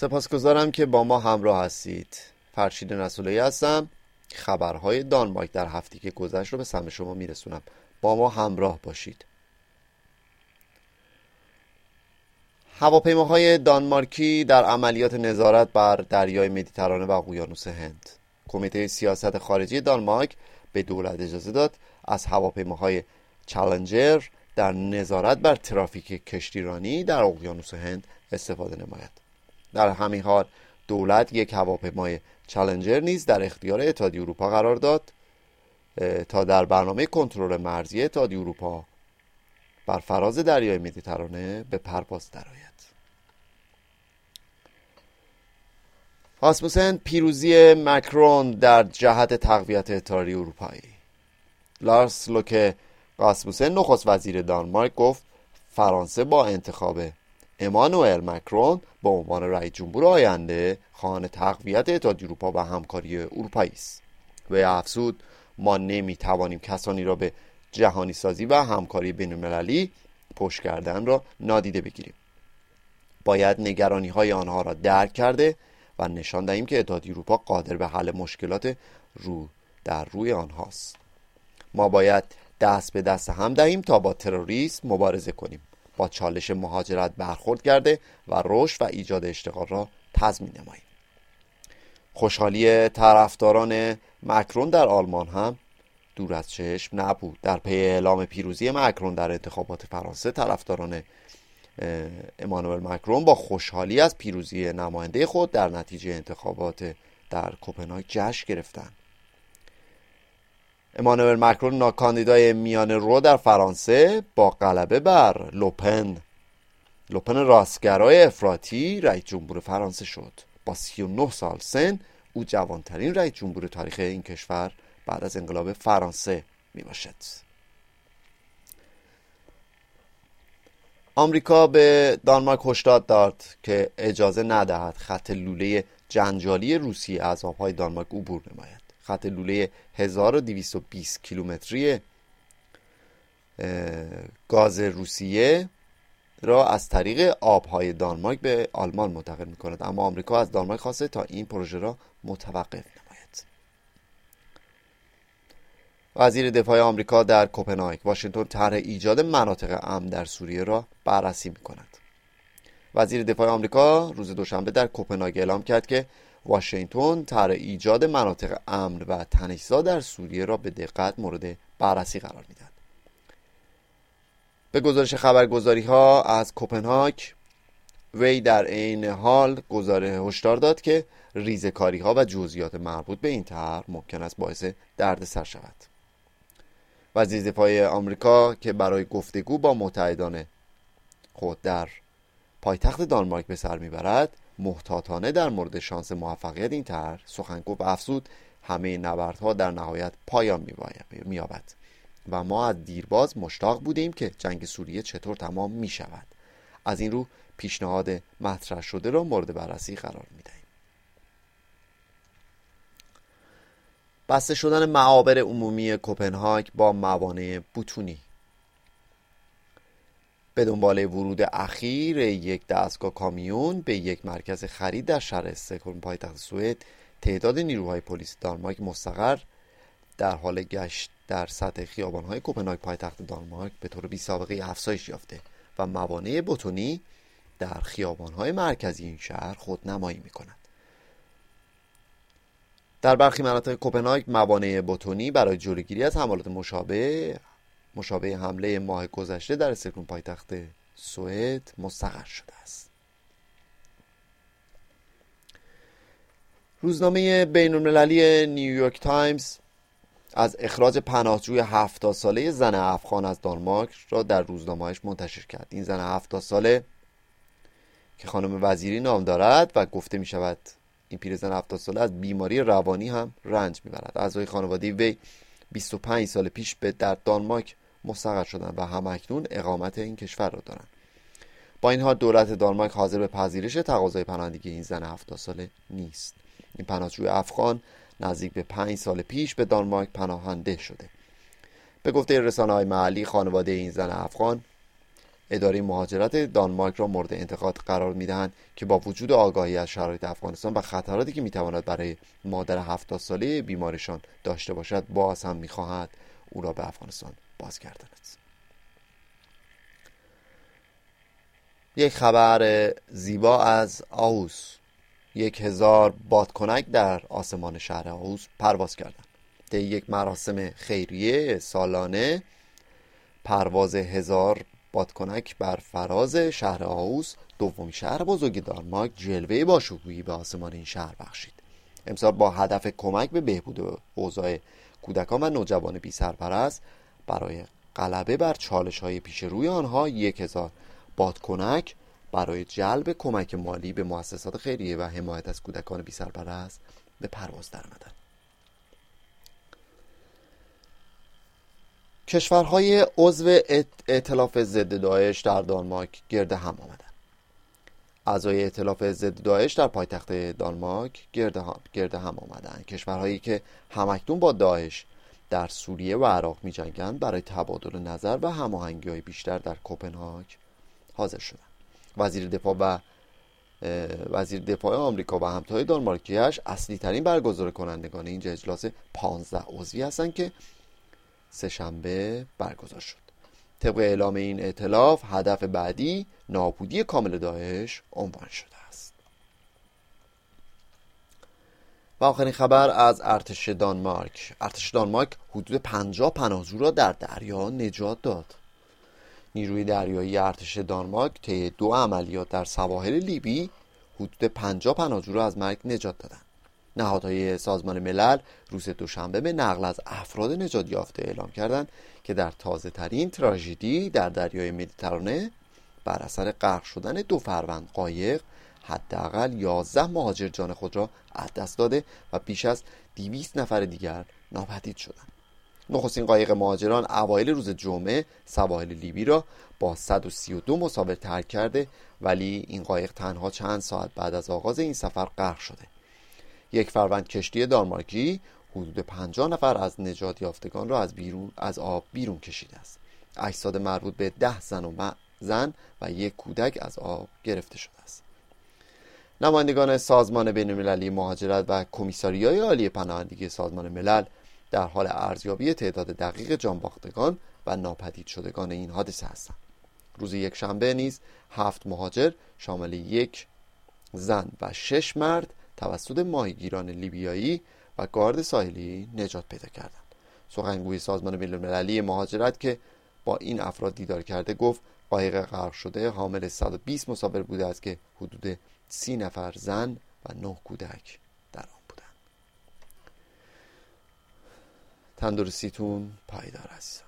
سپاسگزارم که با ما همراه هستید. فرشید نسولی هستم. خبرهای دانمارک در هفته که گذشت رو به سمت شما میرسونم. با ما همراه باشید. هواپیماهای دانمارکی در عملیات نظارت بر دریای مدیترانه و اقیانوس هند. کمیته سیاست خارجی دانمارک به دولت اجازه داد از هواپیماهای چالنجر در نظارت بر ترافیک کشتیرانی در اقیانوس هند استفاده نماید. در همین حال دولت یک هواپیمای چالنجر نیز در اختیار اتحادیه اروپا قرار داد تا در برنامه کنترل مرزی اتحادیه اروپا بر فراز دریای مدیترانه به پرواز درآید. آسموسن پیروزی مکرون در جهت تقویت اتحادیه اروپایی. لارس لوکه راسموسن نخست وزیر دانمارک گفت فرانسه با انتخاب امانوئل مکرون به عنوان رئیس جمهور آینده خواهان تقویت اتحادیه اروپا و همکاری اروپایی است. و افزود ما نمی توانیم کسانی را به جهانی سازی و همکاری بین المللی پشت کردن را نادیده بگیریم. باید نگرانی های آنها را درک کرده و نشان دهیم که اتحادیه اروپا قادر به حل مشکلات رو در روی آنهاست. ما باید دست به دست هم دهیم تا با تروریسم مبارزه کنیم. با چالش مهاجرت برخورد کرده و رشد و ایجاد اشتغال را تضمین نماییم. خوشحالی طرفداران مکرون در آلمان هم دور از چشم نبود. در پی اعلام پیروزی مکرون در انتخابات فرانسه طرفداران امانوئل مکرون با خوشحالی از پیروزی نماینده خود در نتیجه انتخابات در کوپنهاگ جشن گرفتند. امانوئل مکرون ناکاندیدای میان رو در فرانسه با غلبه بر لوپن. لوپن راستگرای افراطی رئیس جمهور فرانسه شد. با 39 سال سن او جوانترین رئیس جمهور تاریخ این کشور بعد از انقلاب فرانسه می باشد آمریکا به دانمارک هشدار داد که اجازه ندهد خط لوله جنجالی روسیه از آبهای دانمارک عبور نماید. خط لوله 1220 کیلومتری گاز روسیه را از طریق آبهای دانمارک به آلمان منتقل می کند اما آمریکا از دانمارک خواسته تا این پروژه را متوقف نماید. وزیر دفاع آمریکا در کوپنهاگ واشنگتن طرح ایجاد مناطق امن در سوریه را بررسی می کند وزیر دفاع آمریکا روز دوشنبه در کوپنهاگ اعلام کرد که واشنگتن طرح ایجاد مناطق امن و تنشزا در سوریه را به دقت مورد بررسی قرار می‌دهد. به گزارش خبرگزاری ها از کوپنهاگ وی در عین حال گزاره هشدار داد که ریزکاری ها و جزئیات مربوط به این طرح ممکن است باعث دردسر شود. وزیر دفاع آمریکا که برای گفتگو با متحدان خود در پایتخت دانمارک به سر می‌برد محتاطانه در مورد شانس موفقیت این طرح سخن گفت افزود همه نبردها در نهایت پایان مییابد. و ما از دیرباز مشتاق بودیم که جنگ سوریه چطور تمام می شود از این رو پیشنهاد مطرح شده را مورد بررسی قرار می دهیم بسته شدن معابر عمومی کوپنهاگ با موانع بوتونی. به دنبال ورود اخیر یک دستگاه کامیون به یک مرکز خرید در شهر استکهلم پایتخت سوئد تعداد نیروهای پلیس دانمارک مستقر در حال گشت در سطح خیابانهای کوپنهاگ پایتخت دانمارک به طور بی سابقه افزایش یافته و موانع بتونی در خیابانهای مرکزی این شهر خود نمایی می کند. در برخی مناطق کوپنهاگ موانع بتونی برای جلوگیری از حملات مشابه مشابه حمله ماه گذشته در استکهلم پایتخت سوئد مستقر شده است. روزنامه بین المللی نیویورک تایمز از اخراج پناهجوی هفتاد ساله زن افغان از دانمارک را در روزنامهش منتشر کرد. این زن هفتاد ساله که خانم وزیری نام دارد و گفته می شود این پیرزن هفتاد ساله از بیماری روانی هم رنج می‌برد. اعضای خانواده وی 25 سال پیش به در دانمارک مستقر شدن و همکنون اقامت این کشور را دارند با این حال دولت دانمارک حاضر به پذیرش تقاضای پناهندگی این زن 70 ساله نیست. این پناهجوی افغان نزدیک به پنج سال پیش به دانمارک پناهنده شده. به گفته رسانه های محلی خانواده این زن افغان اداره مهاجرت دانمارک را مورد انتقاد قرار می‌دهند که با وجود آگاهی از شرایط افغانستان و خطراتی که می‌تواند برای مادر هفتاد ساله بیمارشان داشته باشد باز هم می‌خواهد او را به افغانستان بازگرداند یک خبر زیبا از آوس یک هزار بادکنک در آسمان شهر آوس پرواز کردند. طی یک مراسم خیریه سالانه پرواز هزار بادکنک بر فراز شهر آوس دومی شهر بزرگ دانمارک جلوه باشکوهی به آسمان این شهر بخشید. امسال با هدف کمک به بهبود اوضاع کودکان و نوجوان بی سرپرست برای غلبه بر چالش های پیش روی آنها یک هزار بادکنک برای جلب کمک مالی به مؤسسات خیریه و حمایت از کودکان بی سرپرست به پرواز درآمدند. کشورهای عضو ائتلاف ضد داعش در دانمارک گرد هم آمدند. اعضای ائتلاف ضد داعش در پایتخت دانمارک گرد هم, گرد هم آمدند. کشورهایی که همکنون با داعش در سوریه و عراق می جنگند برای تبادل نظر و هماهنگی های بیشتر در کوپنهاگ حاضر شدند. وزیر دفاع و وزیر دفاع آمریکا و همتای دانمارکیش اصلی ترین برگزار کنندگان این اجلاس 15 عضوی هستند که سهشنبه برگزار شد. طبق اعلام این ائتلاف هدف بعدی نابودی کامل داعش عنوان شده است. و آخرین خبر از ارتش دانمارک. ارتش دانمارک حدود 50 پناهجو را در دریا نجات داد. نیروی دریایی ارتش دانمارک طی دو عملیات در سواحل لیبی حدود 50 پناهجو را از مرگ نجات دادند. نهادهای سازمان ملل روز دوشنبه به نقل از افراد نجات یافته اعلام کردند که در تازه ترین تراژدی در دریای مدیترانه بر اثر غرق شدن دو فروند قایق حداقل 11 مهاجر جان خود را از دست داده و بیش از 200 نفر دیگر ناپدید شدند. نخستین قایق مهاجران اوایل روز جمعه سواحل لیبی را با 132 مسافر ترک کرده ولی این قایق تنها چند ساعت بعد از آغاز این سفر غرق شده. یک فروند کشتی دانمارکی حدود 50 نفر از نجات یافتگان را از بیرون از آب بیرون کشیده است. اجساد مربوط به ده زن و زن و یک کودک از آب گرفته شده است. نمایندگان سازمان بین المللی مهاجرت و کمیساریای عالی پناهندگی سازمان ملل در حال ارزیابی تعداد دقیق جانباختگان و ناپدید شدگان این حادثه هستند. روز یک شنبه نیز هفت مهاجر شامل یک زن و شش مرد توسط ماهیگیران لیبیایی و گارد ساحلی نجات پیدا کردند. سخنگوی سازمان بینالمللی مهاجرت که با این افراد دیدار کرده گفت قایق غرق شده حامل 120 مسافر بوده است که حدود سی نفر زن و نه کودک در آن بودند. تندرستیتون پایدار است.